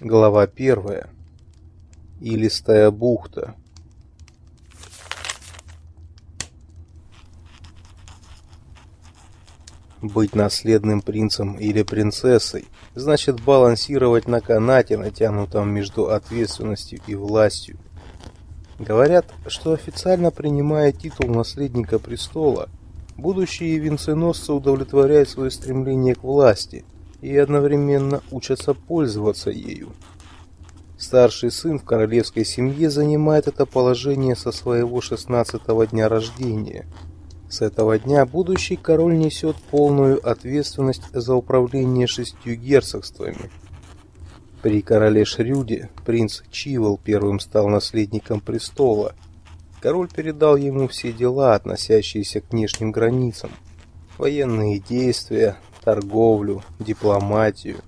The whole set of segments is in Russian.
Глава первая. Илистая бухта. Быть наследным принцем или принцессой значит балансировать на канате, натянутом между ответственностью и властью. Говорят, что официально принимая титул наследника престола, будущие венценосцы удовлетворяют свое стремление к власти – и одновременно учатся пользоваться ею. Старший сын в королевской семье занимает это положение со своего шестнадцатого дня рождения. С этого дня будущий король несет полную ответственность за управление шестью герцогствами. При короле Шрюде принц Чивол первым стал наследником престола. Король передал ему все дела, относящиеся к внешним границам. Военные действия, торговлю, дипломатию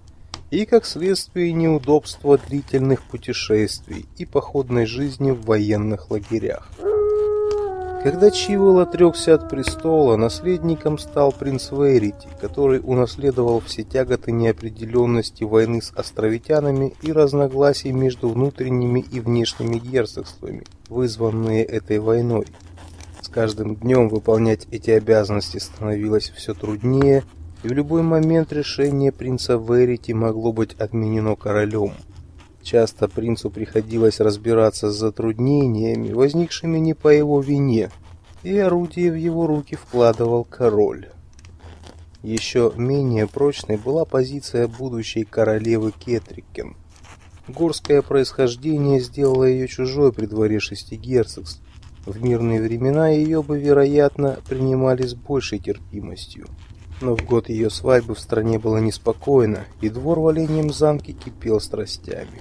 и, как следствие, неудобства длительных путешествий и походной жизни в военных лагерях. Когда Чивол отрекся от престола, наследником стал принц Вейрити, который унаследовал все тяготы неопределенности войны с островитянами и разногласий между внутренними и внешними герцогствами, вызванные этой войной. С каждым днем выполнять эти обязанности становилось все труднее – и в любой момент решение принца Верити могло быть отменено королем. Часто принцу приходилось разбираться с затруднениями, возникшими не по его вине, и орудие в его руки вкладывал король. Еще менее прочной была позиция будущей королевы Кетрикен. Горское происхождение сделало ее чужой при дворе шести герцогств. В мирные времена ее бы, вероятно, принимали с большей терпимостью но в год ее свадьбы в стране было неспокойно, и двор в Оленьем замке кипел страстями.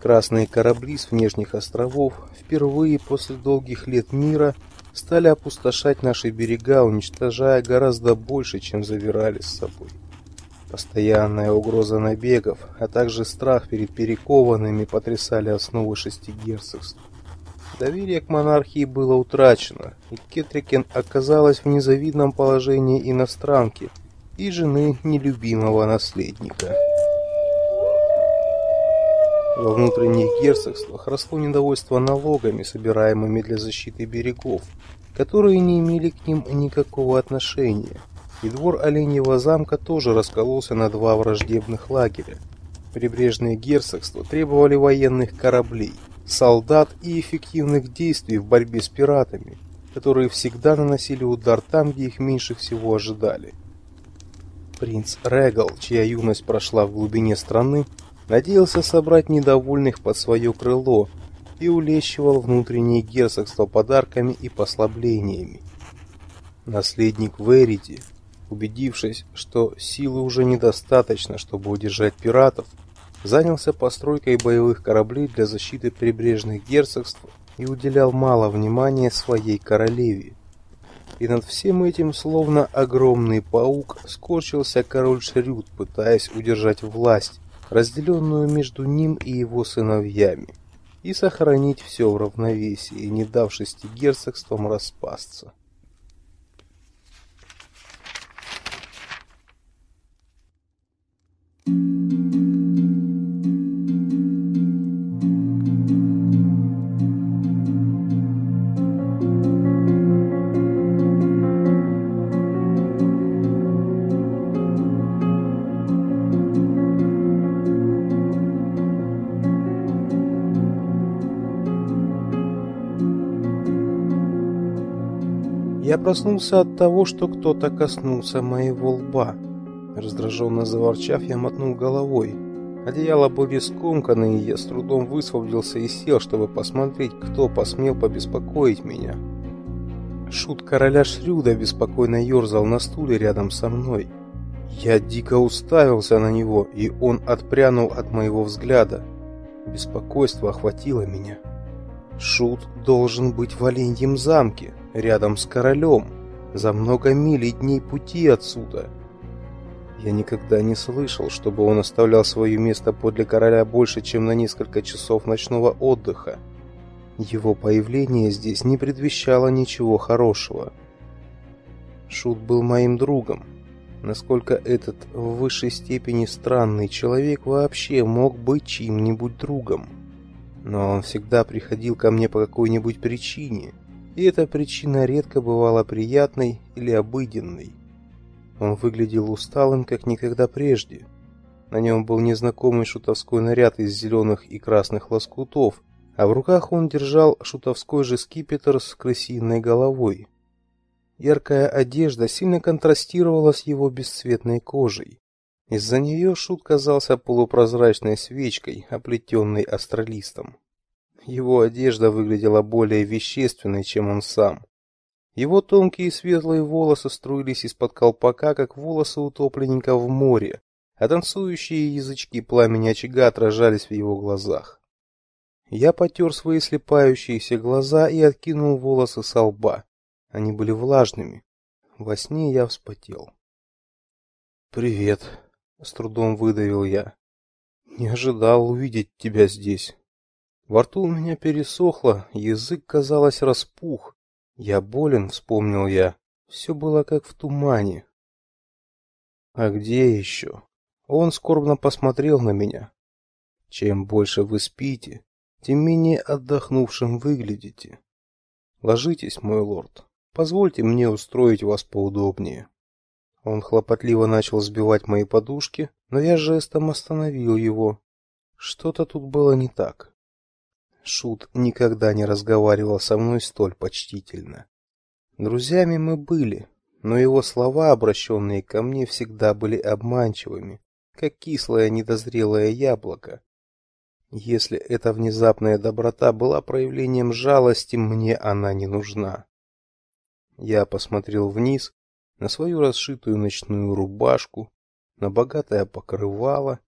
Красные корабли с внешних островов впервые после долгих лет мира стали опустошать наши берега, уничтожая гораздо больше, чем завирали с собой. Постоянная угроза набегов, а также страх перед перекованными потрясали основы шести герцогств. Доверие к монархии было утрачено, и Кетрикен оказалась в незавидном положении иностранки и жены нелюбимого наследника. Во внутренних герцогствах росло недовольство налогами, собираемыми для защиты берегов, которые не имели к ним никакого отношения, и двор Оленьего замка тоже раскололся на два враждебных лагеря. Прибрежные герцогства требовали военных кораблей – солдат и эффективных действий в борьбе с пиратами, которые всегда наносили удар там, где их меньше всего ожидали. Принц Регал, чья юность прошла в глубине страны, надеялся собрать недовольных под свое крыло и улещивал внутреннее герцогство подарками и послаблениями. Наследник Верити, убедившись, что силы уже недостаточно, чтобы удержать пиратов, занялся постройкой боевых кораблей для защиты прибрежных герцогств и уделял мало внимания своей королеве. И над всем этим, словно огромный паук, скорчился король Шрюд, пытаясь удержать власть, разделенную между ним и его сыновьями, и сохранить все в равновесии, не дав шести герцогствам распасться. Проснулся от того, что кто-то коснулся моего лба. Раздраженно заворчав, я мотнул головой. Одеяло были скомканы, и я с трудом высвободился и сел, чтобы посмотреть, кто посмел побеспокоить меня. Шут короля Шрюда беспокойно ерзал на стуле рядом со мной. Я дико уставился на него, и он отпрянул от моего взгляда. Беспокойство охватило меня. Шут должен быть в Оленьем замке рядом с королем, за много миль дней пути отсюда. Я никогда не слышал, чтобы он оставлял свое место подле короля больше, чем на несколько часов ночного отдыха. Его появление здесь не предвещало ничего хорошего. Шут был моим другом. насколько этот в высшей степени странный человек вообще мог быть чьим-нибудь другом. Но он всегда приходил ко мне по какой-нибудь причине, и эта причина редко бывала приятной или обыденной. Он выглядел усталым, как никогда прежде. На нем был незнакомый шутовской наряд из зеленых и красных лоскутов, а в руках он держал шутовской же скипетр с крысиной головой. Яркая одежда сильно контрастировала с его бесцветной кожей. Из-за нее шут казался полупрозрачной свечкой, оплетенной астролистом. Его одежда выглядела более вещественной, чем он сам. Его тонкие светлые волосы струились из-под колпака, как волосы утопленника в море, а танцующие язычки пламени очага отражались в его глазах. Я потер свои слепающиеся глаза и откинул волосы со лба. Они были влажными. Во сне я вспотел. «Привет», — с трудом выдавил я. «Не ожидал увидеть тебя здесь». Во рту у меня пересохло, язык, казалось, распух. Я болен, вспомнил я. Все было как в тумане. А где еще? Он скорбно посмотрел на меня. Чем больше вы спите, тем менее отдохнувшим выглядите. Ложитесь, мой лорд. Позвольте мне устроить вас поудобнее. Он хлопотливо начал сбивать мои подушки, но я жестом остановил его. Что-то тут было не так. Шут никогда не разговаривал со мной столь почтительно. Друзьями мы были, но его слова, обращенные ко мне, всегда были обманчивыми, как кислое недозрелое яблоко. Если эта внезапная доброта была проявлением жалости, мне она не нужна. Я посмотрел вниз на свою расшитую ночную рубашку, на богатое покрывало.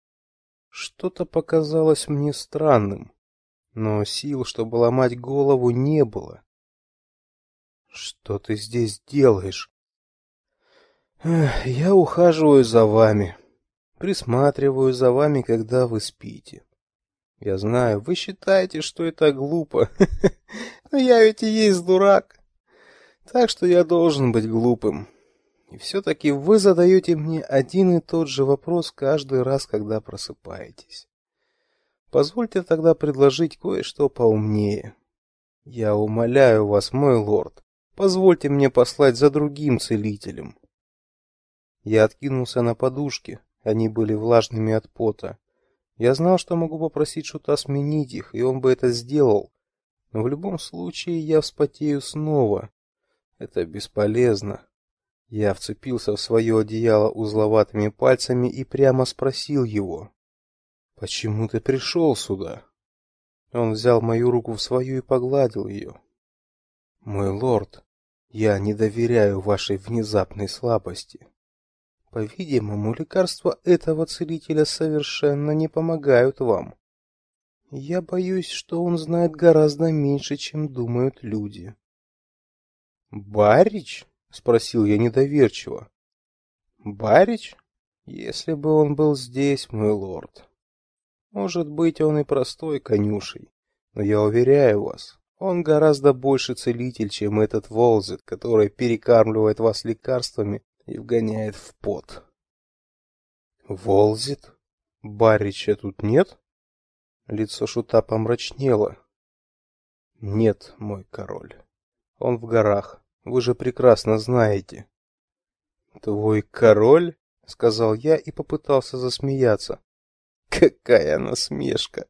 Что-то показалось мне странным, но сил, чтобы ломать голову, не было. Что ты здесь делаешь? я ухаживаю за вами, присматриваю за вами, когда вы спите. Я знаю, вы считаете, что это глупо. Но я ведь и есть дурак. Так что я должен быть глупым. И все таки вы задаете мне один и тот же вопрос каждый раз, когда просыпаетесь. Позвольте тогда предложить кое-что поумнее. Я умоляю вас, мой лорд, позвольте мне послать за другим целителем. Я откинулся на подушки, они были влажными от пота. Я знал, что могу попросить Шута сменить их, и он бы это сделал. Но в любом случае я вспотею снова, это бесполезно. Я вцепился в свое одеяло узловатыми пальцами и прямо спросил его: "Почему ты пришел сюда?" Он взял мою руку в свою и погладил ее. "Мой лорд, я не доверяю вашей внезапной слабости. По-видимому, лекарства этого целителя совершенно не помогают вам. Я боюсь, что он знает гораздо меньше, чем думают люди. Барич? Спросил я недоверчиво. Барич? Если бы он был здесь, мой лорд. Может быть, он и простой конюшей, но я уверяю вас, он гораздо больше целитель, чем этот Волзет, который перекармливает вас лекарствами и вгоняет в пот. Волзит? Барича тут нет? Лицо шута помрачнело. Нет, мой король. Он в горах. Вы же прекрасно знаете. Твой король, сказал я и попытался засмеяться. Какая насмешка.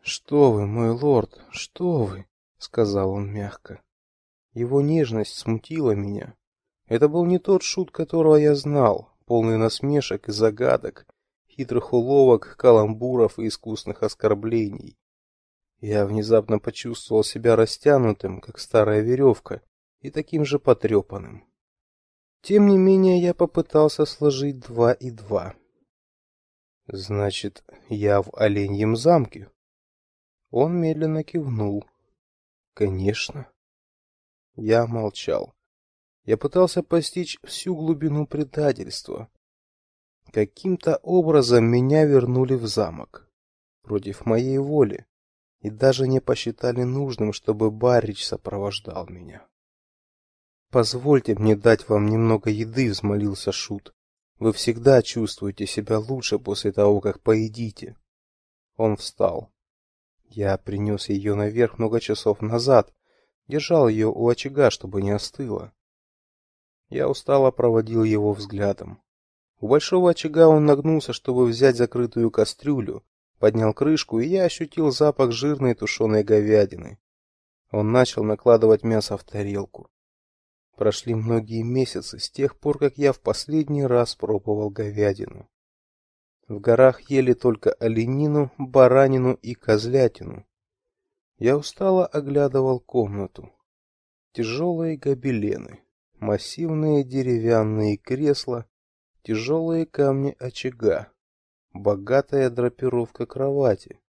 Что вы, мой лорд, что вы, сказал он мягко. Его нежность смутила меня. Это был не тот шут, которого я знал, полный насмешек и загадок, хитрых уловок, каламбуров и искусных оскорблений. Я внезапно почувствовал себя растянутым, как старая веревка, и таким же потрепанным. Тем не менее, я попытался сложить два и два. Значит, я в Оленьем замке. Он медленно кивнул. Конечно. Я молчал. Я пытался постичь всю глубину предательства. Каким-то образом меня вернули в замок против моей воли и даже не посчитали нужным, чтобы Барич сопровождал меня. Позвольте мне дать вам немного еды, взмолился шут. Вы всегда чувствуете себя лучше после того, как поедите. Он встал. Я принес ее наверх много часов назад, держал ее у очага, чтобы не остыла. Я устало проводил его взглядом. У большого очага он нагнулся, чтобы взять закрытую кастрюлю, поднял крышку, и я ощутил запах жирной тушеной говядины. Он начал накладывать мясо в тарелку. Прошли многие месяцы с тех пор, как я в последний раз пробовал говядину. В горах ели только оленину, баранину и козлятину. Я устало оглядывал комнату. Тяжелые гобелены, массивные деревянные кресла, тяжелые камни очага, богатая драпировка кровати.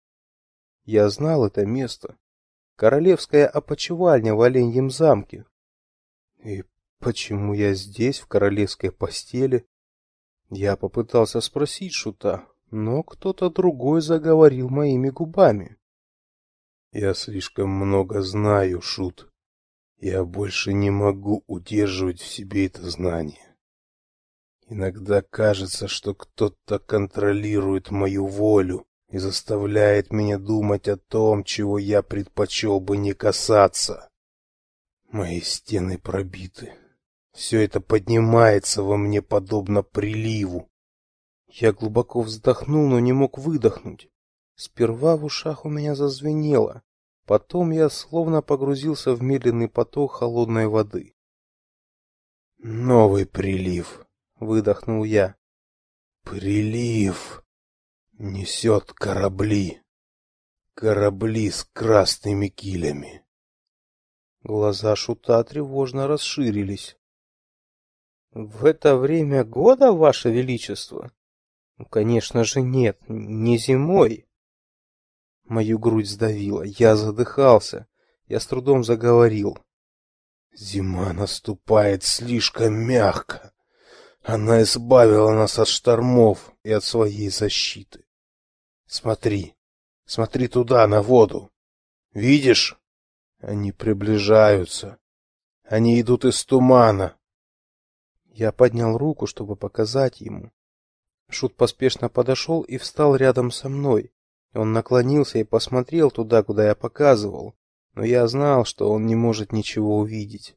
Я знал это место. Королевская опочивальня в Оленьем замке. И почему я здесь, в королевской постели? Я попытался спросить шута, но кто-то другой заговорил моими губами. Я слишком много знаю, шут. Я больше не могу удерживать в себе это знание. Иногда кажется, что кто-то контролирует мою волю и заставляет меня думать о том, чего я предпочел бы не касаться. Мои стены пробиты. Все это поднимается во мне подобно приливу. Я глубоко вздохнул, но не мог выдохнуть. Сперва в ушах у меня зазвенело, потом я словно погрузился в медленный поток холодной воды. Новый прилив, выдохнул я. Прилив несет корабли. Корабли с красными килями. Глаза шута тревожно расширились. В это время года, ваше величество? Ну, конечно же, нет, не зимой. Мою грудь сдавило, я задыхался. Я с трудом заговорил. Зима наступает слишком мягко. Она избавила нас от штормов и от своей защиты. Смотри, смотри туда, на воду. Видишь? Они приближаются. Они идут из тумана. Я поднял руку, чтобы показать ему. Шут поспешно подошел и встал рядом со мной. Он наклонился и посмотрел туда, куда я показывал, но я знал, что он не может ничего увидеть.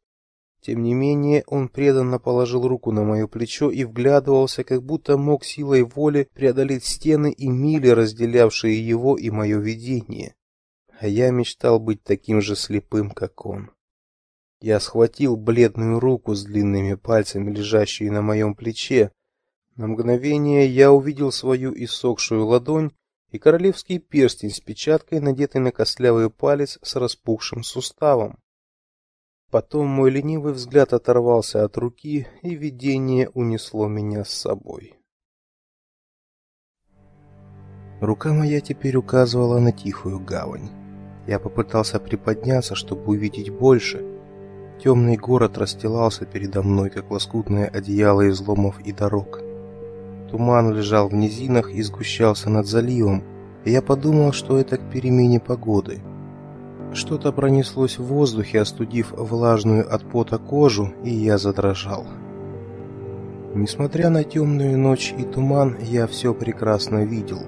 Тем не менее, он преданно положил руку на мое плечо и вглядывался, как будто мог силой воли преодолеть стены и мили, разделявшие его и мое видение а я мечтал быть таким же слепым, как он. Я схватил бледную руку с длинными пальцами, лежащую на моем плече. На мгновение я увидел свою иссохшую ладонь и королевский перстень с печаткой, надетый на костлявый палец с распухшим суставом. Потом мой ленивый взгляд оторвался от руки, и видение унесло меня с собой. Рука моя теперь указывала на тихую гавань. Я попытался приподняться, чтобы увидеть больше. Темный город расстилался передо мной, как лоскутное одеяло из ломов и дорог. Туман лежал в низинах и сгущался над заливом, и я подумал, что это к перемене погоды. Что-то пронеслось в воздухе, остудив влажную от пота кожу, и я задрожал. Несмотря на темную ночь и туман, я все прекрасно видел.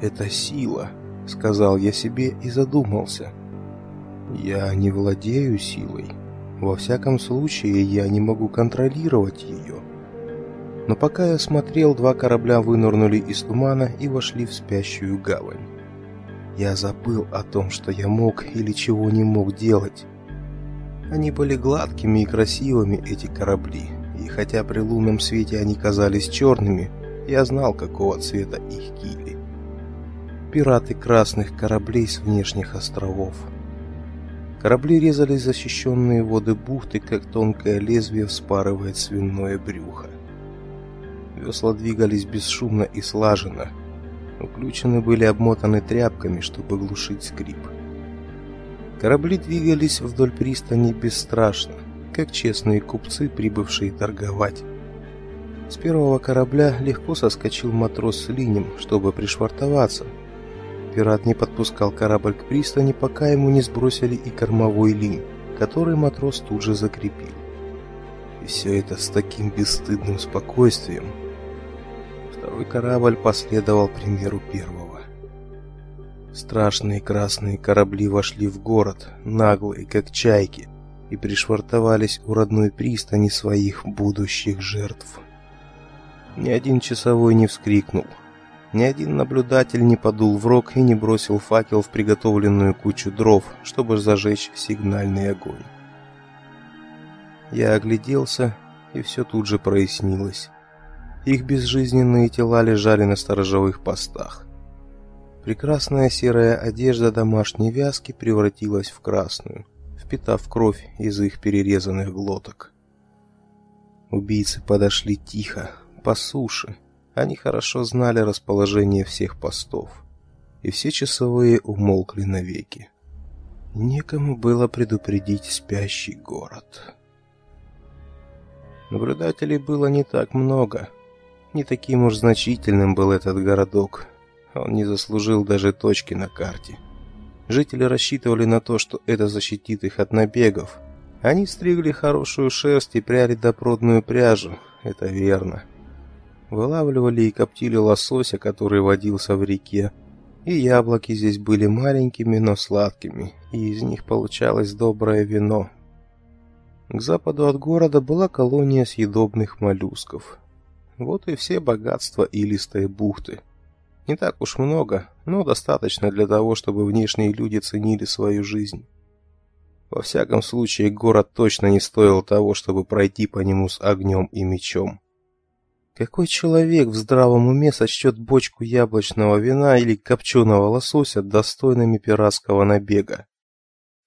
Это сила — сказал я себе и задумался. Я не владею силой. Во всяком случае, я не могу контролировать ее. Но пока я смотрел, два корабля вынырнули из тумана и вошли в спящую гавань. Я забыл о том, что я мог или чего не мог делать. Они были гладкими и красивыми, эти корабли, и хотя при лунном свете они казались черными, я знал, какого цвета их киль пираты красных кораблей с внешних островов. Корабли резали защищенные воды бухты, как тонкое лезвие вспарывает свиное брюхо. Весла двигались бесшумно и слаженно. Уключены были обмотаны тряпками, чтобы глушить скрип. Корабли двигались вдоль пристани бесстрашно, как честные купцы, прибывшие торговать. С первого корабля легко соскочил матрос с линем, чтобы пришвартоваться, Пират не подпускал корабль к пристани, пока ему не сбросили и кормовой линь, который матрос тут же закрепил. И все это с таким бесстыдным спокойствием. Второй корабль последовал примеру первого. Страшные красные корабли вошли в город, наглые, как чайки, и пришвартовались у родной пристани своих будущих жертв. Ни один часовой не вскрикнул, ни один наблюдатель не подул в рог и не бросил факел в приготовленную кучу дров, чтобы зажечь сигнальный огонь. Я огляделся, и все тут же прояснилось. Их безжизненные тела лежали на сторожевых постах. Прекрасная серая одежда домашней вязки превратилась в красную, впитав кровь из их перерезанных глоток. Убийцы подошли тихо, по суше. Они хорошо знали расположение всех постов, и все часовые умолкли навеки. Некому было предупредить спящий город. Наблюдателей было не так много. Не таким уж значительным был этот городок. Он не заслужил даже точки на карте. Жители рассчитывали на то, что это защитит их от набегов. Они стригли хорошую шерсть и пряли допродную пряжу, это верно. Вылавливали и коптили лосося, который водился в реке. И яблоки здесь были маленькими, но сладкими, и из них получалось доброе вино. К западу от города была колония съедобных моллюсков. Вот и все богатства илистой бухты. Не так уж много, но достаточно для того, чтобы внешние люди ценили свою жизнь. Во всяком случае, город точно не стоил того, чтобы пройти по нему с огнем и мечом. Какой человек в здравом уме сочтет бочку яблочного вина или копченого лосося достойными пиратского набега?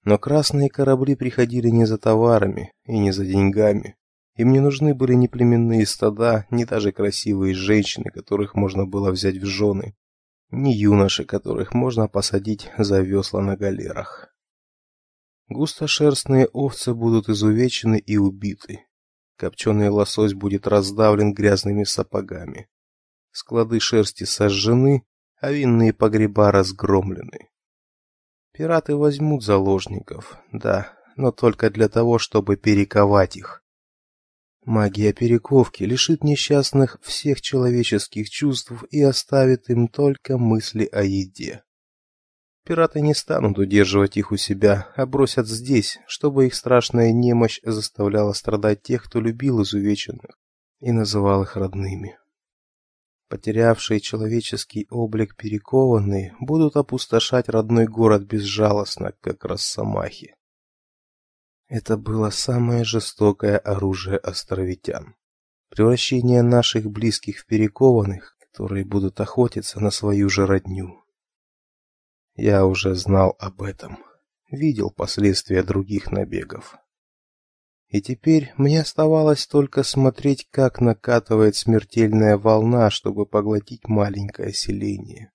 Но красные корабли приходили не за товарами и не за деньгами. Им не нужны были ни племенные стада, ни даже красивые женщины, которых можно было взять в жены, ни юноши, которых можно посадить за весла на галерах. Густошерстные овцы будут изувечены и убиты. Копченый лосось будет раздавлен грязными сапогами. Склады шерсти сожжены, а винные погреба разгромлены. Пираты возьмут заложников, да, но только для того, чтобы перековать их. Магия перековки лишит несчастных всех человеческих чувств и оставит им только мысли о еде. Пираты не станут удерживать их у себя, а бросят здесь, чтобы их страшная немощь заставляла страдать тех, кто любил изувеченных и называл их родными. Потерявшие человеческий облик перекованные будут опустошать родной город безжалостно, как росомахи. Это было самое жестокое оружие островитян. Превращение наших близких в перекованных, которые будут охотиться на свою же родню. Я уже знал об этом, видел последствия других набегов. И теперь мне оставалось только смотреть, как накатывает смертельная волна, чтобы поглотить маленькое селение.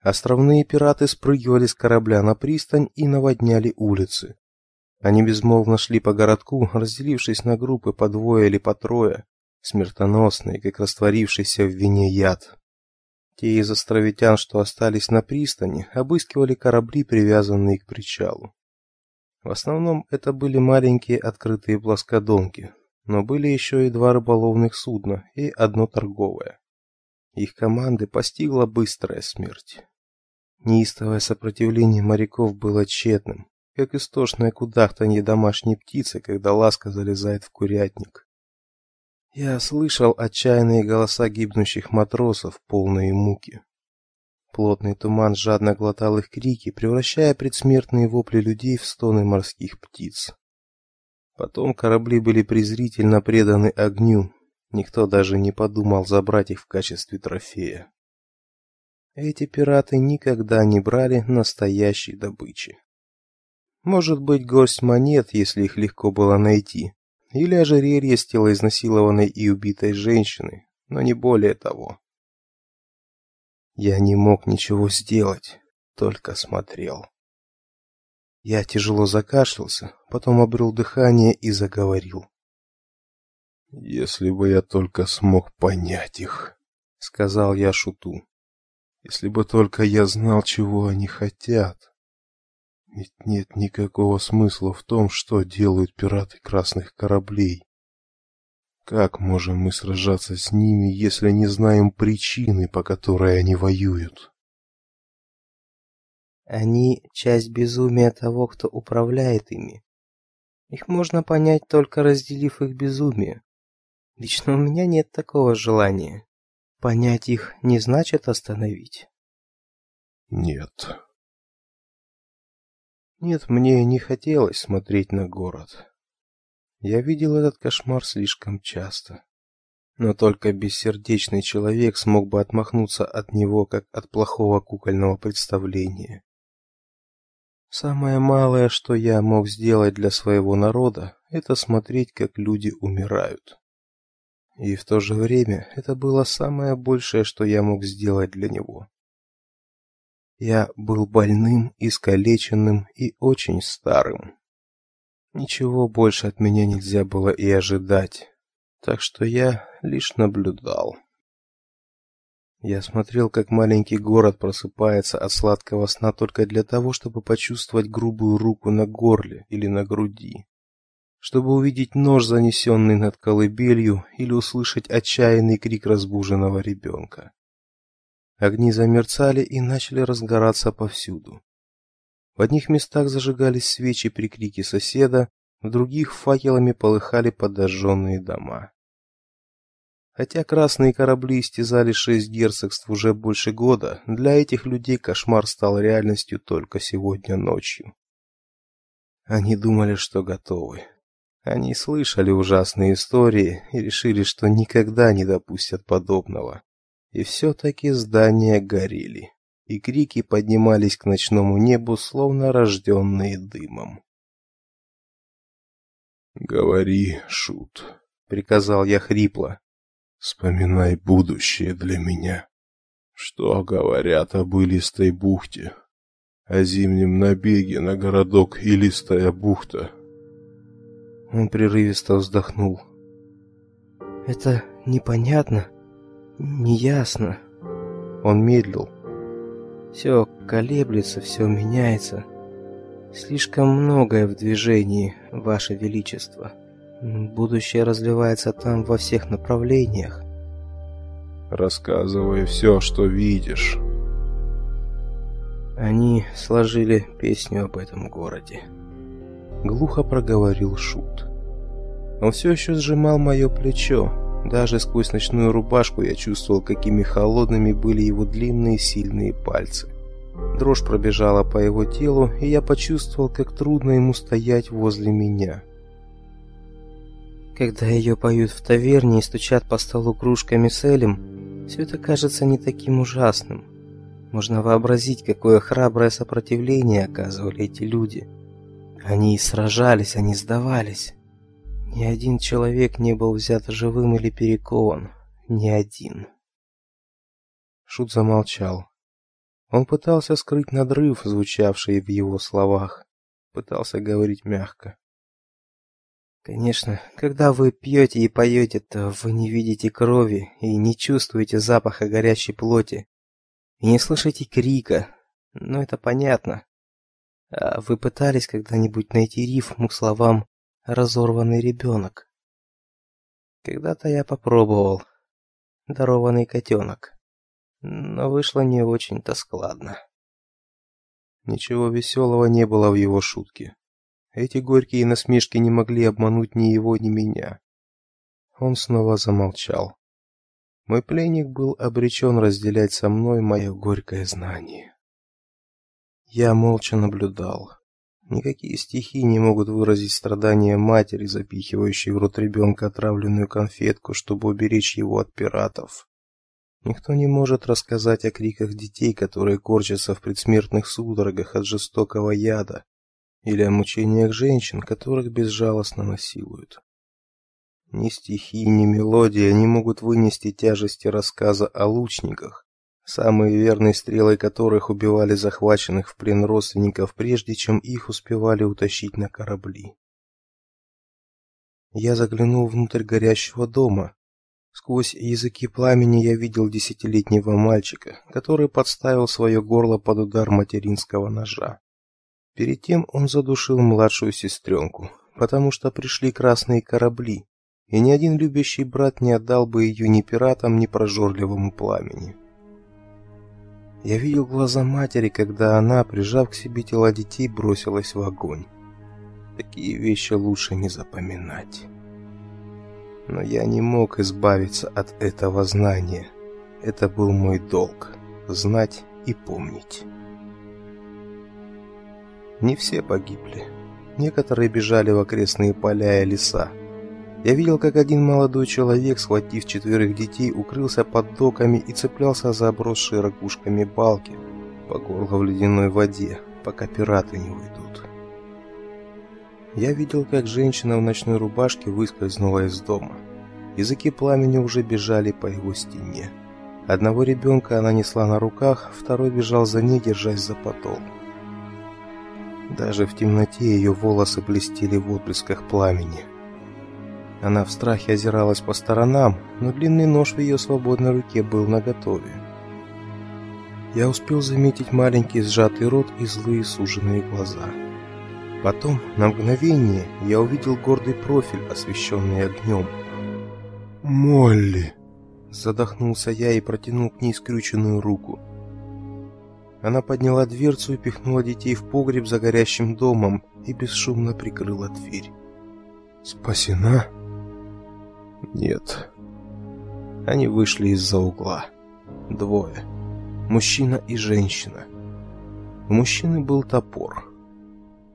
Островные пираты спрыгивали с корабля на пристань и наводняли улицы. Они безмолвно шли по городку, разделившись на группы по двое или по трое, смертоносные, как растворившийся в вине яд. Те из островитян, что остались на пристани, обыскивали корабли, привязанные к причалу. В основном это были маленькие открытые плоскодонки, но были еще и два рыболовных судна и одно торговое. Их команды постигла быстрая смерть. Неистовое сопротивление моряков было тщетным, как истошное кудахтанье домашней птицы, когда ласка залезает в курятник. Я слышал отчаянные голоса гибнущих матросов, полные муки. Плотный туман жадно глотал их крики, превращая предсмертные вопли людей в стоны морских птиц. Потом корабли были презрительно преданы огню. Никто даже не подумал забрать их в качестве трофея. Эти пираты никогда не брали настоящей добычи. Может быть, горсть монет, если их легко было найти, или ожерелье с тела изнасилованной и убитой женщины, но не более того. Я не мог ничего сделать, только смотрел. Я тяжело закашлялся, потом обрел дыхание и заговорил. Если бы я только смог понять их, сказал я шуту. Если бы только я знал, чего они хотят. Ведь нет никакого смысла в том, что делают пираты красных кораблей. Как можем мы сражаться с ними, если не знаем причины, по которой они воюют? Они часть безумия того, кто управляет ими. Их можно понять только разделив их безумие. Лично у меня нет такого желания. Понять их не значит остановить. Нет. Нет, мне не хотелось смотреть на город. Я видел этот кошмар слишком часто. Но только бессердечный человек смог бы отмахнуться от него, как от плохого кукольного представления. Самое малое, что я мог сделать для своего народа, это смотреть, как люди умирают. И в то же время это было самое большее, что я мог сделать для него. Я был больным, искалеченным и очень старым. Ничего больше от меня нельзя было и ожидать, так что я лишь наблюдал. Я смотрел, как маленький город просыпается от сладкого сна только для того, чтобы почувствовать грубую руку на горле или на груди, чтобы увидеть нож, занесенный над колыбелью, или услышать отчаянный крик разбуженного ребенка. Огни замерцали и начали разгораться повсюду. В одних местах зажигались свечи при крике соседа, в других факелами полыхали подожженные дома. Хотя красные корабли истязали шесть герцогств уже больше года, для этих людей кошмар стал реальностью только сегодня ночью. Они думали, что готовы. Они слышали ужасные истории и решили, что никогда не допустят подобного. И все-таки здания горели и крики поднимались к ночному небу, словно рожденные дымом. «Говори, Шут», — приказал я хрипло. «Вспоминай будущее для меня. Что говорят об Илистой бухте? О зимнем набеге на городок Илистая бухта?» Он прерывисто вздохнул. «Это непонятно, неясно». Он медлил. Все колеблется, все меняется. Слишком многое в движении, ваше величество. Будущее разливается там во всех направлениях. Рассказывай все, что видишь. Они сложили песню об этом городе. Глухо проговорил шут. Он все еще сжимал мое плечо. Даже сквозь ночную рубашку я чувствовал, какими холодными были его длинные сильные пальцы. Дрожь пробежала по его телу, и я почувствовал, как трудно ему стоять возле меня. Когда ее поют в таверне и стучат по столу кружками с элем, все это кажется не таким ужасным. Можно вообразить, какое храброе сопротивление оказывали эти люди. Они сражались, они сдавались. Ни один человек не был взят живым или перекован. Ни один. Шут замолчал. Он пытался скрыть надрыв, звучавший в его словах. Пытался говорить мягко. Конечно, когда вы пьете и поете, то вы не видите крови и не чувствуете запаха горящей плоти. И не слышите крика. Но это понятно. А вы пытались когда-нибудь найти рифму к словам разорванный ребенок. Когда-то я попробовал. Дарованный котенок. Но вышло не очень-то складно. Ничего веселого не было в его шутке. Эти горькие насмешки не могли обмануть ни его, ни меня. Он снова замолчал. Мой пленник был обречен разделять со мной мое горькое знание. Я молча наблюдал. Никакие стихи не могут выразить страдания матери, запихивающей в рот ребенка отравленную конфетку, чтобы уберечь его от пиратов. Никто не может рассказать о криках детей, которые корчатся в предсмертных судорогах от жестокого яда, или о мучениях женщин, которых безжалостно насилуют. Ни стихи, ни мелодия не могут вынести тяжести рассказа о лучниках, самые верные стрелы которых убивали захваченных в плен родственников, прежде чем их успевали утащить на корабли. Я заглянул внутрь горящего дома. Сквозь языки пламени я видел десятилетнего мальчика, который подставил свое горло под удар материнского ножа. Перед тем он задушил младшую сестренку, потому что пришли красные корабли, и ни один любящий брат не отдал бы ее ни пиратам, ни прожорливому пламени. Я видел глаза матери, когда она, прижав к себе тела детей, бросилась в огонь. Такие вещи лучше не запоминать. Но я не мог избавиться от этого знания. Это был мой долг знать и помнить. Не все погибли. Некоторые бежали в окрестные поля и леса. Я видел, как один молодой человек, схватив четверых детей, укрылся под доками и цеплялся за обросшие ракушками балки по горло в ледяной воде, пока пираты не уйдут. Я видел, как женщина в ночной рубашке выскользнула из дома. Языки пламени уже бежали по его стене. Одного ребенка она несла на руках, второй бежал за ней, держась за подол. Даже в темноте ее волосы блестели в отблесках пламени. Она в страхе озиралась по сторонам, но длинный нож в ее свободной руке был наготове. Я успел заметить маленький сжатый рот и злые суженные глаза. Потом, на мгновение, я увидел гордый профиль, освещенный огнем. «Молли!» Задохнулся я и протянул к ней скрюченную руку. Она подняла дверцу и пихнула детей в погреб за горящим домом и бесшумно прикрыла дверь. «Спасена?» Нет. Они вышли из-за угла. Двое. Мужчина и женщина. У мужчины был топор.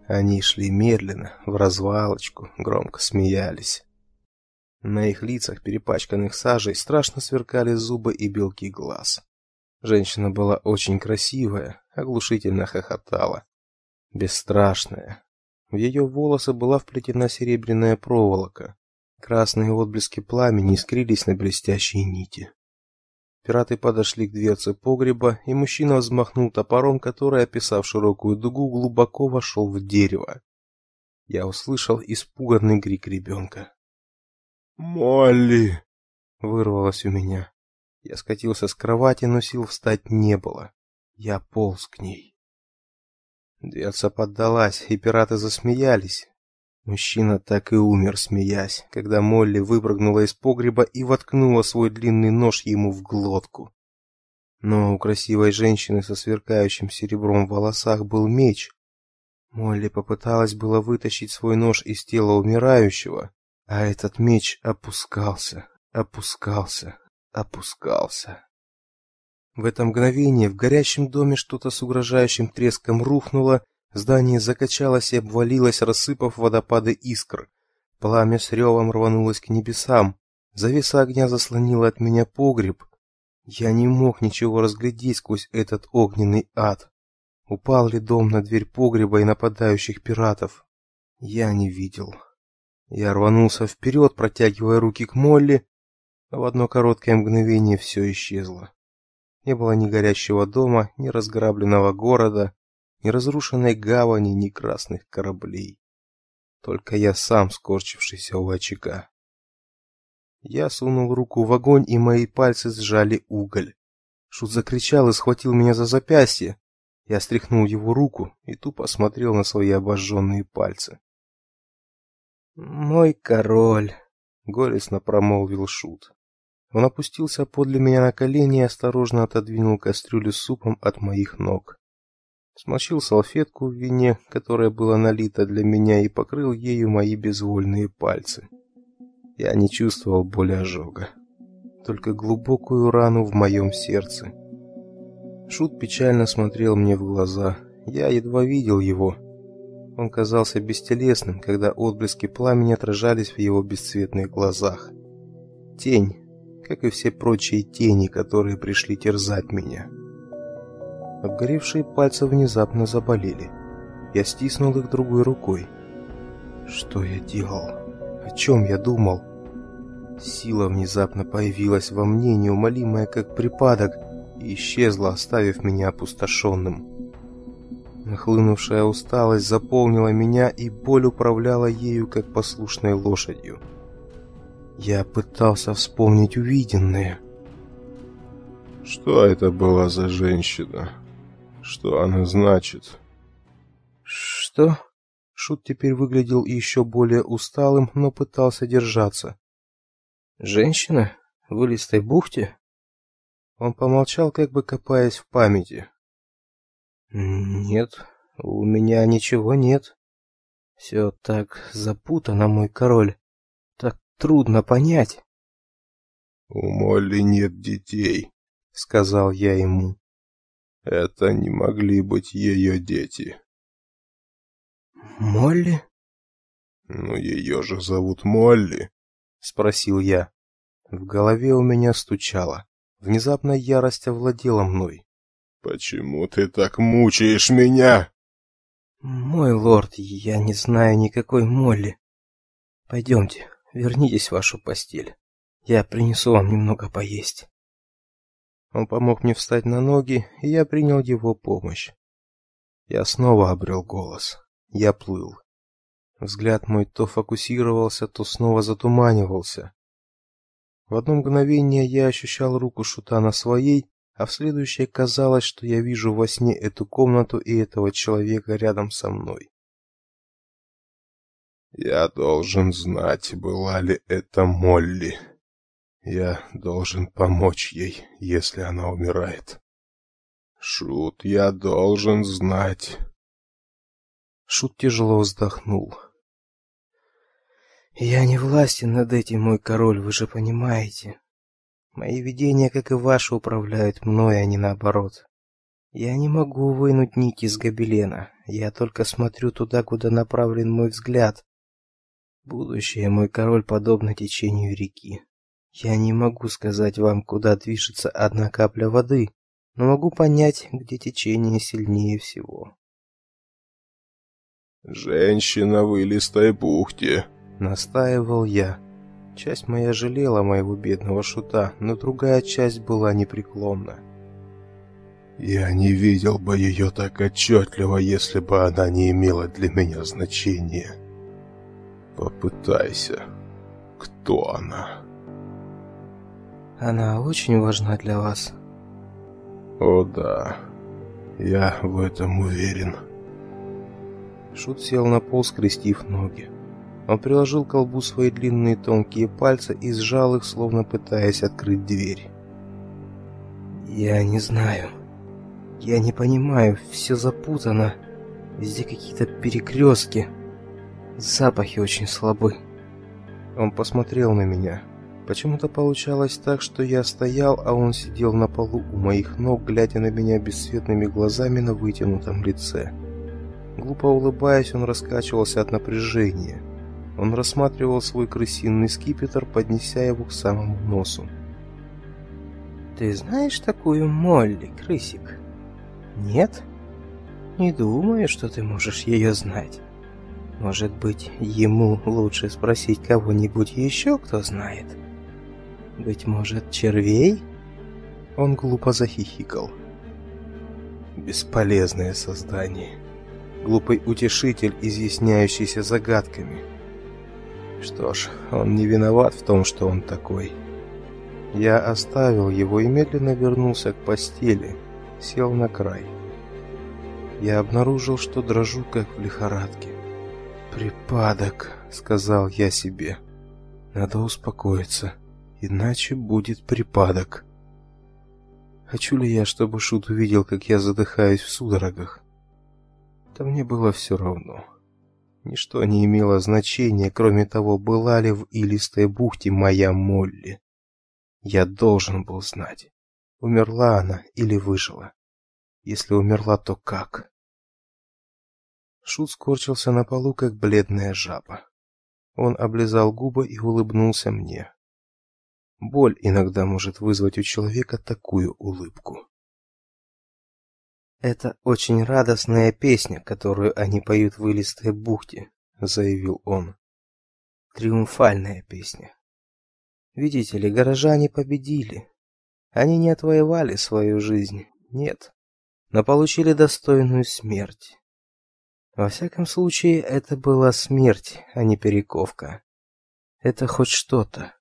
Они шли медленно, в развалочку, громко смеялись. На их лицах, перепачканных сажей, страшно сверкали зубы и белки глаз. Женщина была очень красивая, оглушительно хохотала. Бесстрашная. В ее волосы была вплетена серебряная проволока. Красные отблески пламени искрились на блестящей нити. Пираты подошли к дверце погреба, и мужчина взмахнул топором, который, описав широкую дугу, глубоко вошел в дерево. Я услышал испуганный крик ребенка. «Молли!» — вырвалось у меня. Я скатился с кровати, но сил встать не было. Я полз к ней. Дверца поддалась, и пираты засмеялись. Мужчина так и умер, смеясь, когда Молли выпрыгнула из погреба и воткнула свой длинный нож ему в глотку. Но у красивой женщины со сверкающим серебром в волосах был меч. Молли попыталась было вытащить свой нож из тела умирающего, а этот меч опускался, опускался, опускался. В это мгновение в горящем доме что-то с угрожающим треском рухнуло, Здание закачалось и обвалилось, рассыпав водопады искр. Пламя с ревом рванулось к небесам. Завеса огня заслонила от меня погреб. Я не мог ничего разглядеть сквозь этот огненный ад. Упал ли дом на дверь погреба и нападающих пиратов? Я не видел. Я рванулся вперед, протягивая руки к Молли, а в одно короткое мгновение все исчезло. Не было ни горящего дома, ни разграбленного города, ни разрушенной гавани, ни красных кораблей. Только я сам, скорчившийся у очага. Я сунул руку в огонь, и мои пальцы сжали уголь. Шут закричал и схватил меня за запястье. Я стряхнул его руку и тупо смотрел на свои обожженные пальцы. «Мой король!» — горестно промолвил Шут. Он опустился подле меня на колени и осторожно отодвинул кастрюлю с супом от моих ног смочил салфетку в вине, которая была налита для меня, и покрыл ею мои безвольные пальцы. Я не чувствовал боли ожога, только глубокую рану в моем сердце. Шут печально смотрел мне в глаза. Я едва видел его. Он казался бестелесным, когда отблески пламени отражались в его бесцветных глазах. Тень, как и все прочие тени, которые пришли терзать меня. Обгоревшие пальцы внезапно заболели. Я стиснул их другой рукой. Что я делал? О чем я думал? Сила внезапно появилась во мне, неумолимая как припадок, и исчезла, оставив меня опустошенным. Нахлынувшая усталость заполнила меня, и боль управляла ею, как послушной лошадью. Я пытался вспомнить увиденное. Что это была за женщина? Что она значит? Что? Шут теперь выглядел еще более усталым, но пытался держаться. Женщина в илистой бухте? Он помолчал, как бы копаясь в памяти. Нет, у меня ничего нет. Все так запутано, мой король. Так трудно понять. У Молли нет детей, сказал я ему. Это не могли быть ее дети. Молли? Ну ее же зовут Молли, спросил я. В голове у меня стучало. Внезапно ярость овладела мной. Почему ты так мучаешь меня? Мой лорд, я не знаю никакой Молли. Пойдемте, вернитесь в вашу постель. Я принесу вам немного поесть. Он помог мне встать на ноги, и я принял его помощь. Я снова обрел голос. Я плыл. Взгляд мой то фокусировался, то снова затуманивался. В одно мгновение я ощущал руку шута на своей, а в следующее казалось, что я вижу во сне эту комнату и этого человека рядом со мной. Я должен знать, была ли это Молли. Я должен помочь ей, если она умирает. Шут, я должен знать. Шут тяжело вздохнул. Я не властен над этим, мой король, вы же понимаете. Мои видения, как и ваши, управляют мной, а не наоборот. Я не могу вынуть нить из гобелена. Я только смотрю туда, куда направлен мой взгляд. Будущее, мой король, подобно течению реки. Я не могу сказать вам, куда движется одна капля воды, но могу понять, где течение сильнее всего. Женщина в илистой бухте, настаивал я. Часть моя жалела моего бедного шута, но другая часть была непреклонна. Я не видел бы ее так отчетливо, если бы она не имела для меня значения. Попытайся. Кто она? Она очень важна для вас. О да. Я в этом уверен. Шут сел на пол, скрестив ноги. Он приложил к колбу свои длинные тонкие пальцы и сжал их, словно пытаясь открыть дверь. Я не знаю. Я не понимаю, все запутано. Везде какие-то перекрестки. Запахи очень слабы. Он посмотрел на меня. Почему-то получалось так, что я стоял, а он сидел на полу у моих ног, глядя на меня бесцветными глазами на вытянутом лице. Глупо улыбаясь, он раскачивался от напряжения. Он рассматривал свой крысиный скипетр, поднеся его к самому носу. «Ты знаешь такую Молли, крысик?» «Нет?» «Не думаю, что ты можешь ее знать. Может быть, ему лучше спросить кого-нибудь еще, кто знает? Быть может, червей?» Он глупо захихикал. «Бесполезное создание. Глупый утешитель, изъясняющийся загадками». Что ж, он не виноват в том, что он такой. Я оставил его и медленно вернулся к постели, сел на край. Я обнаружил, что дрожу как в лихорадке. Припадок, сказал я себе. Надо успокоиться, иначе будет припадок. Хочу ли я, чтобы Шут увидел, как я задыхаюсь в судорогах? Да мне было все равно. Ничто не имело значения, кроме того, была ли в Илистой бухте моя Молли. Я должен был знать, умерла она или выжила. Если умерла, то как? Шут скорчился на полу, как бледная жаба. Он облизал губы и улыбнулся мне. Боль иногда может вызвать у человека такую улыбку. Это очень радостная песня, которую они поют в Илистой бухте, заявил он. Триумфальная песня. Видите ли, горожане победили. Они не отвоевали свою жизнь, нет, но получили достойную смерть. Во всяком случае, это была смерть, а не перековка. Это хоть что-то.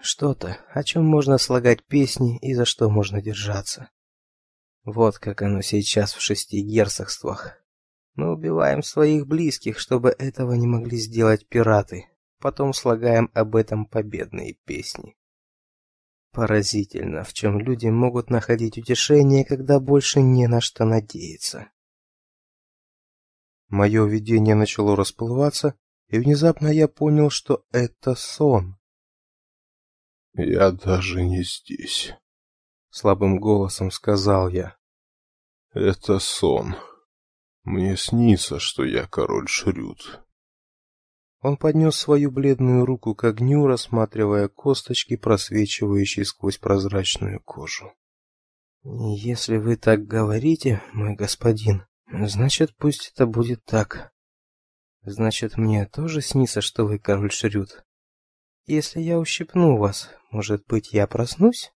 Что-то, о чем можно слагать песни и за что можно держаться. Вот как оно сейчас в шести герцогствах. Мы убиваем своих близких, чтобы этого не могли сделать пираты. потом слагаем об этом победные песни. Поразительно, в чем люди могут находить утешение, когда больше не на что надеяться. Мое видение начало расплываться, и внезапно я понял, что это сон. Я даже не здесь, слабым голосом сказал я. Это сон. Мне снится, что я король Шрюд. Он поднес свою бледную руку к огню, рассматривая косточки, просвечивающие сквозь прозрачную кожу. Если вы так говорите, мой господин, значит, пусть это будет так. Значит, мне тоже снится, что вы король Шрюд. Если я ущипну вас, может быть, я проснусь?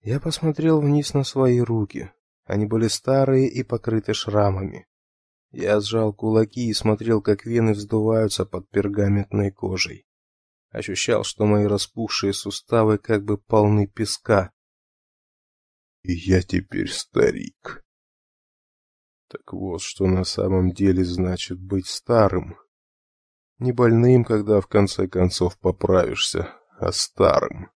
Я посмотрел вниз на свои руки. Они были старые и покрыты шрамами. Я сжал кулаки и смотрел, как вены вздуваются под пергаментной кожей. Ощущал, что мои распухшие суставы как бы полны песка. И я теперь старик. Так вот, что на самом деле значит быть старым. Не больным, когда в конце концов поправишься, а старым.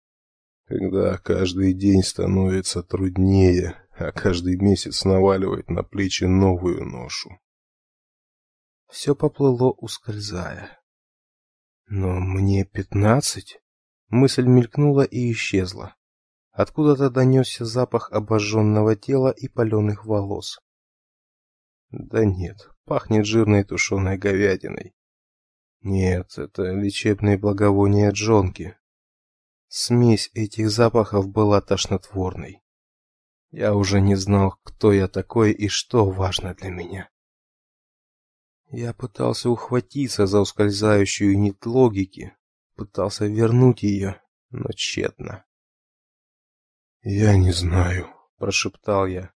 Когда каждый день становится труднее, а каждый месяц наваливает на плечи новую ношу. Все поплыло, ускользая. Но мне пятнадцать? Мысль мелькнула и исчезла. Откуда-то донесся запах обожженного тела и паленых волос. Да нет, пахнет жирной тушеной говядиной. Нет, это лечебные благовония джонки. Смесь этих запахов была тошнотворной. Я уже не знал, кто я такой и что важно для меня. Я пытался ухватиться за ускользающую нить логики, пытался вернуть ее, но тщетно. "Я не знаю", прошептал я.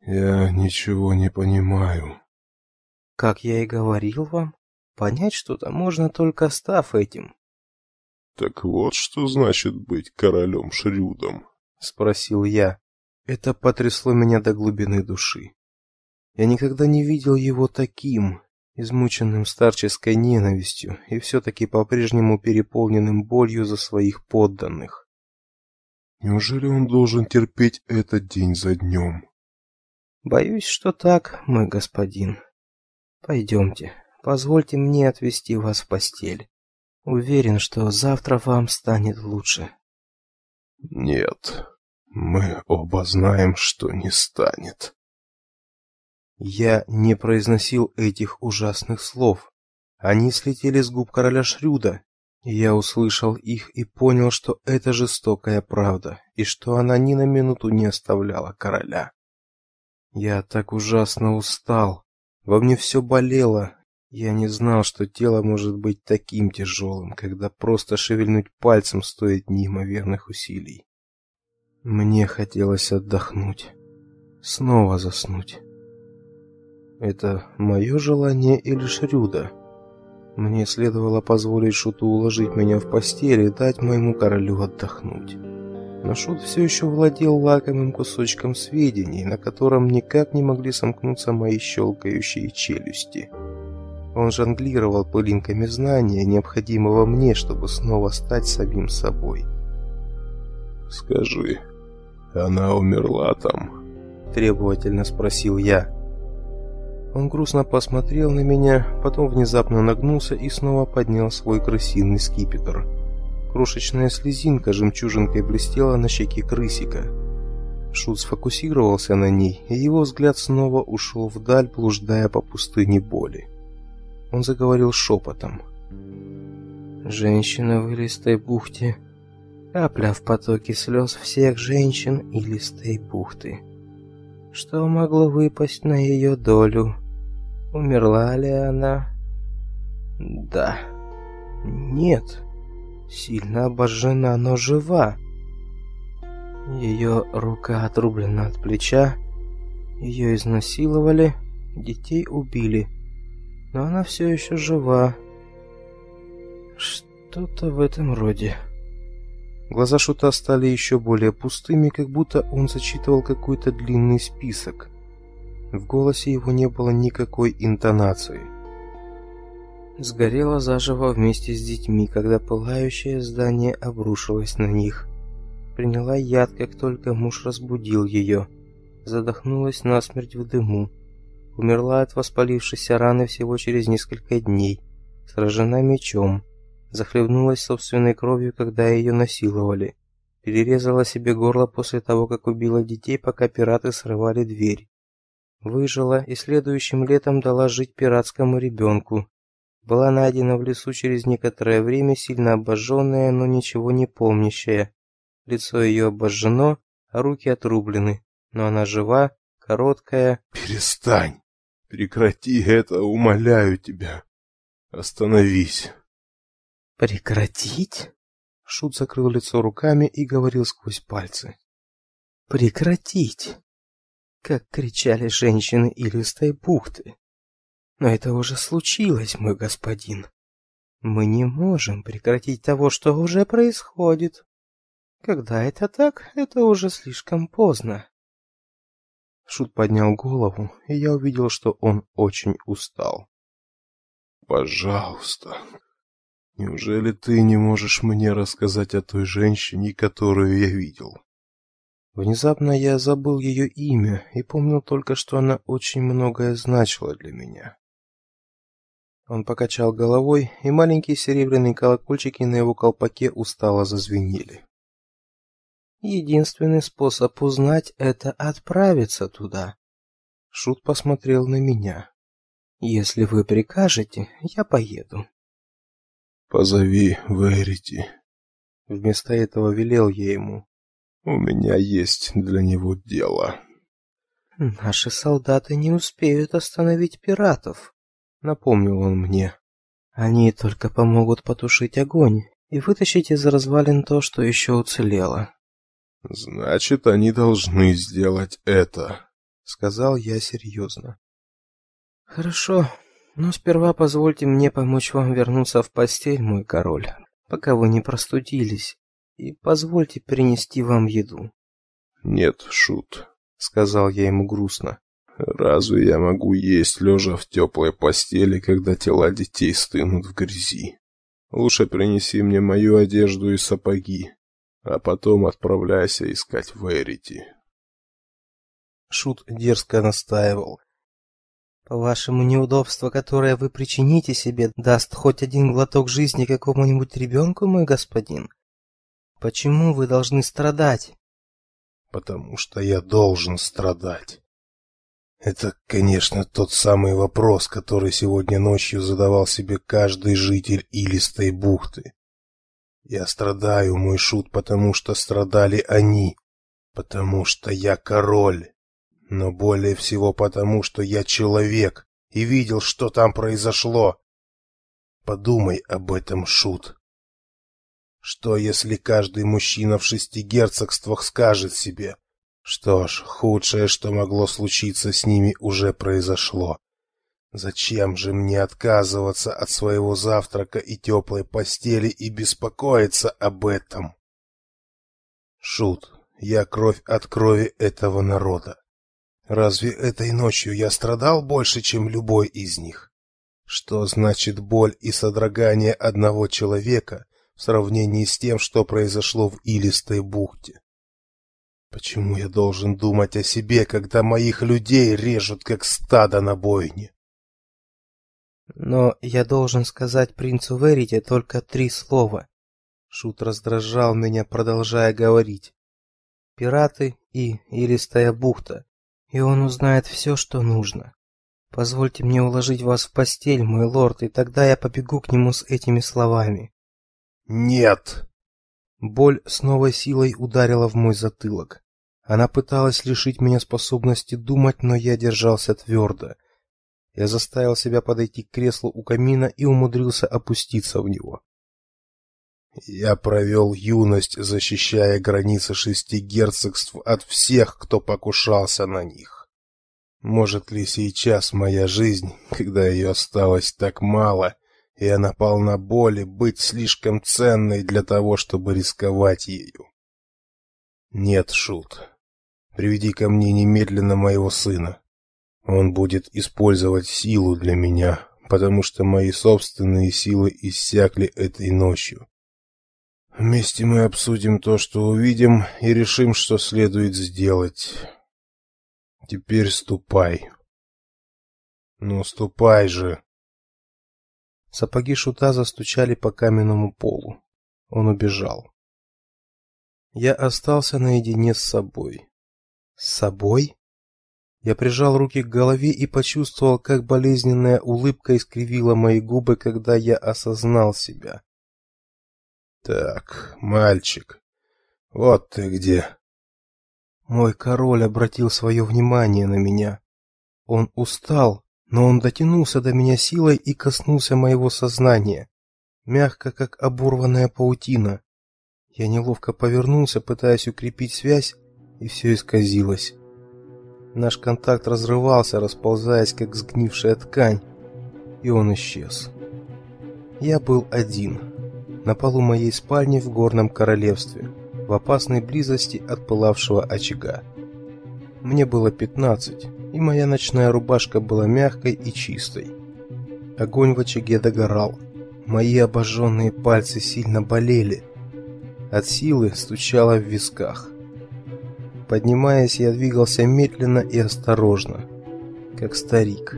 "Я ничего не понимаю". Как я и говорил вам, понять что-то можно только став этим. Так вот, что значит быть королем Шрюдом, спросил я. Это потрясло меня до глубины души. Я никогда не видел его таким, измученным старческой ненавистью и все таки по-прежнему переполненным болью за своих подданных. Неужели он должен терпеть этот день за днем? Боюсь, что так, мой господин. Пойдемте, позвольте мне отвезти вас в постель. Уверен, что завтра вам станет лучше. Нет. Мы оба знаем, что не станет. Я не произносил этих ужасных слов. Они слетели с губ короля Шрюда. Я услышал их и понял, что это жестокая правда, и что она ни на минуту не оставляла короля. Я так ужасно устал. Во мне все болело. Я не знал, что тело может быть таким тяжелым, когда просто шевельнуть пальцем стоит неимоверных усилий. Мне хотелось отдохнуть, снова заснуть. Это мое желание или Шрюда? Мне следовало позволить Шуту уложить меня в постель и дать моему королю отдохнуть. Но Шут все еще владел лакомым кусочком сведений, на котором никак не могли сомкнуться мои щелкающие челюсти. Он жонглировал пылинками знания, необходимого мне, чтобы снова стать самим собой. «Скажи, она умерла там?» – требовательно спросил я. Он грустно посмотрел на меня, потом внезапно нагнулся и снова поднял свой крысиный скипетр. Крошечная слезинка жемчужинкой блестела на щеке крысика. Шут сфокусировался на ней, и его взгляд снова ушел вдаль, блуждая по пустыне боли. Он заговорил шепотом. «Женщина в листой бухте, капля в потоке слез всех женщин и листой бухты». Что могло выпасть на ее долю? Умерла ли она? Да. Нет. Сильно обожжена, но жива. Ее рука отрублена от плеча. Ее изнасиловали, детей убили. Но она все еще жива. Что-то в этом роде. Глаза Шута стали еще более пустыми, как будто он зачитывал какой-то длинный список. В голосе его не было никакой интонации. сгорела заживо вместе с детьми, когда пылающее здание обрушилось на них. Приняла яд, как только муж разбудил ее. Задохнулась насмерть в дыму. Умерла от воспалившейся раны всего через несколько дней. Сражена мечом. Захлебнулась собственной кровью, когда ее насиловали. Перерезала себе горло после того, как убила детей, пока пираты срывали дверь. Выжила и следующим летом дала жить пиратскому ребенку. Была найдена в лесу через некоторое время, сильно обожженная, но ничего не помнящая. Лицо ее обожжено, а руки отрублены. Но она жива, короткая. «Перестань! Прекрати это, умоляю тебя! Остановись!» «Прекратить?» Шут закрыл лицо руками и говорил сквозь пальцы. «Прекратить!» Как кричали женщины Илистой бухты. Но это уже случилось, мой господин. Мы не можем прекратить того, что уже происходит. Когда это так, это уже слишком поздно. Шут поднял голову, и я увидел, что он очень устал. Пожалуйста, Неужели ты не можешь мне рассказать о той женщине, которую я видел? Внезапно я забыл ее имя и помнил только, что она очень многое значила для меня. Он покачал головой, и маленькие серебряные колокольчики на его колпаке устало зазвенели. Единственный способ узнать это отправиться туда. Шут посмотрел на меня. Если вы прикажете, я поеду. Позови Верити. Вместо этого велел я ему. У меня есть для него дело. Наши солдаты не успеют остановить пиратов, напомнил он мне. Они только помогут потушить огонь и вытащить из развалин то, что еще уцелело. Значит, они должны сделать это, сказал я серьезно. Хорошо, но сперва позвольте мне помочь вам вернуться в постель, мой король, пока вы не простудились, и позвольте принести вам еду. Нет, шут, сказал я ему грустно. Разве я могу есть лежа в теплой постели, когда тела детей стынут в грязи? Лучше принеси мне мою одежду и сапоги, а потом отправляйся искать Верити. Шут дерзко настаивал. По-вашему, неудобство, которое вы причините себе, даст хоть один глоток жизни какому-нибудь ребенку, мой господин? Почему вы должны страдать? Потому что я должен страдать. Это, конечно, тот самый вопрос, который сегодня ночью задавал себе каждый житель Илистой бухты. Я страдаю, мой шут, потому что страдали они, потому что я король но более всего потому, что я человек и видел, что там произошло. Подумай об этом, шут. Что если каждый мужчина в шести герцогствах скажет себе: "Что ж, худшее, что могло случиться с ними, уже произошло. Зачем же мне отказываться от своего завтрака и теплой постели и беспокоиться об этом?" Шут, я кровь от крови этого народа. Разве этой ночью я страдал больше, чем любой из них? Что значит боль и содрогание одного человека в сравнении с тем, что произошло в Илистой бухте? Почему я должен думать о себе, когда моих людей режут как стадо на бойне? Но я должен сказать принцу Верите только три слова. Шут раздражал меня, продолжая говорить. Пираты и Илистая бухта и он узнает все, что нужно. Позвольте мне уложить вас в постель, мой лорд, и тогда я побегу к нему с этими словами. Нет. Боль с новой силой ударила в мой затылок. Она пыталась лишить меня способности думать, но я держался твердо. Я заставил себя подойти к креслу у камина и умудрился опуститься в него. Я провел юность, защищая границы шести герцогств от всех, кто покушался на них. Может ли сейчас моя жизнь, когда ее осталось так мало, и она полна боли, быть слишком ценной для того, чтобы рисковать ею? Нет, шут. Приведи ко мне немедленно моего сына. Он будет использовать силу для меня, потому что мои собственные силы иссякли этой ночью. Вместе мы обсудим то, что увидим, и решим, что следует сделать. Теперь ступай. Ну, ступай же. Сапоги шута застучали по каменному полу. Он убежал. Я остался наедине с собой. С собой? Я прижал руки к голове и почувствовал, как болезненная улыбка искривила мои губы, когда я осознал себя. Так, мальчик. Вот ты где. Мой король обратил свое внимание на меня. Он устал, но он дотянулся до меня силой и коснулся моего сознания, мягко, как оборванная паутина. Я неловко повернулся, пытаясь укрепить связь, и все исказилось. Наш контакт разрывался, расползаясь, как сгнившая ткань, и он исчез. Я был один, на полу моей спальни в горном королевстве, в опасной близости от пылавшего очага. Мне было пятнадцать и моя ночная рубашка была мягкой и чистой. Огонь в очаге догорал. Мои обожженные пальцы сильно болели. От силы стучало в висках. Поднимаясь, я двигался медленно и осторожно, как старик.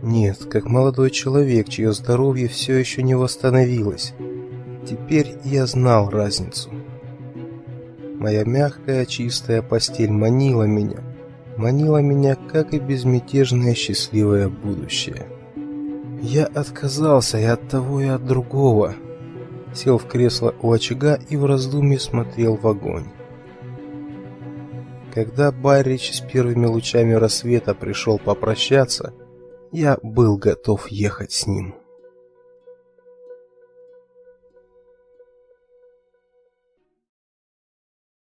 Нет, как молодой человек, чье здоровье все еще не восстановилось. Теперь я знал разницу. Моя мягкая, чистая постель манила меня, манила меня, как и безмятежное счастливое будущее. Я отказался и от того, и от другого. Сел в кресло у очага и в раздумье смотрел в огонь. Когда Баррич с первыми лучами рассвета пришел попрощаться, я был готов ехать с ним.